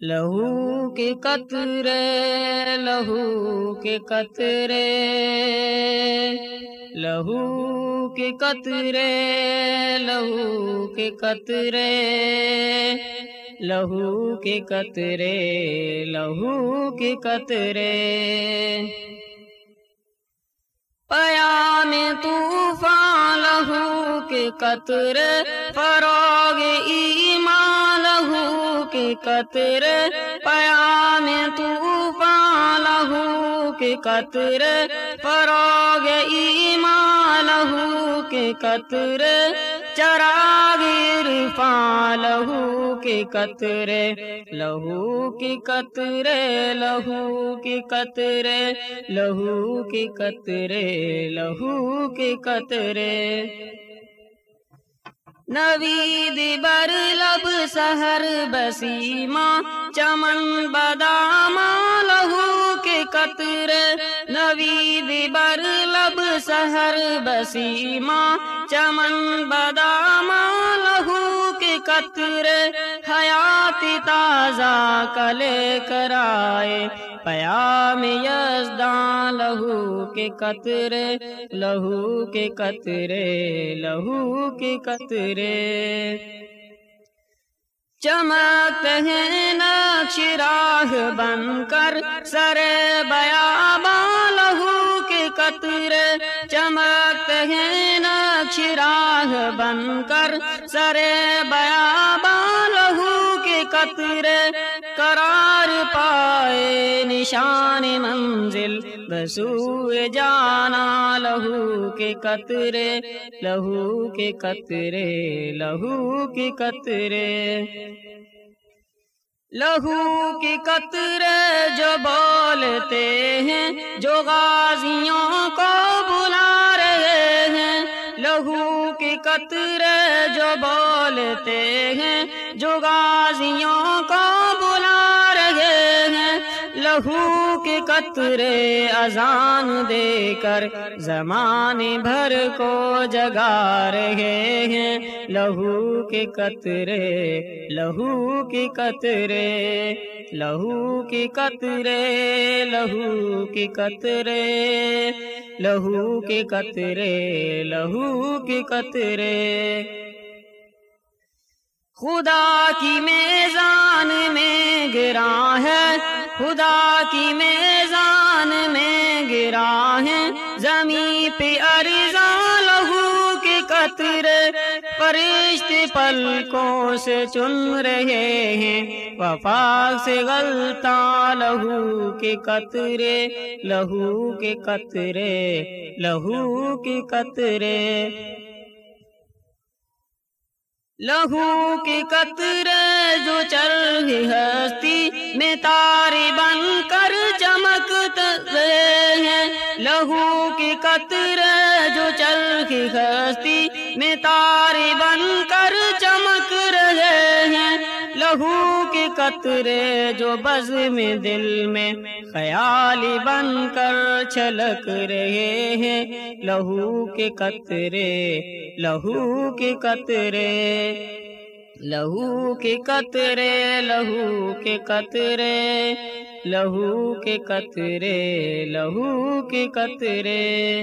لہو کے قطرے، لہو کے قطرے۔ لہو کے قطرے، لہو کے قطرے۔ لہو کے قطرے، لہو کے قطرے۔ پیا میں طوفان لہو کے قطرے، فروغ ایمان لہو کے قطرے پیا میں طوفان لہو کے قطرے فروغ ایمان لہو کے قطرے چراغ عرفان لہو کے قطرے لہو کے قطرے لہو کے قطرے لہو کے قطرے لہو کے قطرے نوید بر لب سہر بسیما چمن بداما لہو کے قطرے نوید بر لب سہر بسیما چمن بداما لہو کے قطرے حیات تازہ کلے کرائے پیام یزدان، لہو کے قطرے، لہو کے قطرے، لہو کے قطرے۔ چمکتے ہیں نقش راہ بن کر، سر بیابا لہو کے قطرے۔ چمکتے ہیں نقش راہ بن کر، سر بیابا لہو کے قطرے۔ قرار پائے نشان منزل بسو جانا لہو کے قطرے، لہو کے قطرے، لہو کے قطرے۔ لہو کے قطرے جو بولتے ہیں، جو غازیوں کو بلا رہے ہیں۔ لہو کے قطرے جو بولتے ہیں، جو غازیوں کو لہو کے قطرے اذان دے کر زمانے بھر کو جگا رہے ہیں۔ لہو کے قطرے، لہو کے قطرے، لہو کے قطرے، لہو کے قطرے، لہو کے قطرے، لہو کے قطرے۔ خدا کی میزان میں گرا ہے، خدا کی میزان میں گرا ہے۔ زمین پہ ارزا لہو کے قطرے فرشت پلکوں سے چن رہے ہیں۔ وفا سے غلطا لہو کے قطرے، لہو کے قطرے، لہو کے قطرے۔ لہو کی قطر جو چل ہستی میں تاری بن کر چمکتے ہیں۔ لہو کی قطر جو چل ہستی میں تاری بن کر چمک لہو کے قطرے جو بز میں دل میں خیالی بن کر چھلک رہے ہیں۔ لہو کے قطرے، لہو کے قطرے، لہو کے قطرے، لہو کے قطرے، لہو کے قطرے، لہو کے قطرے۔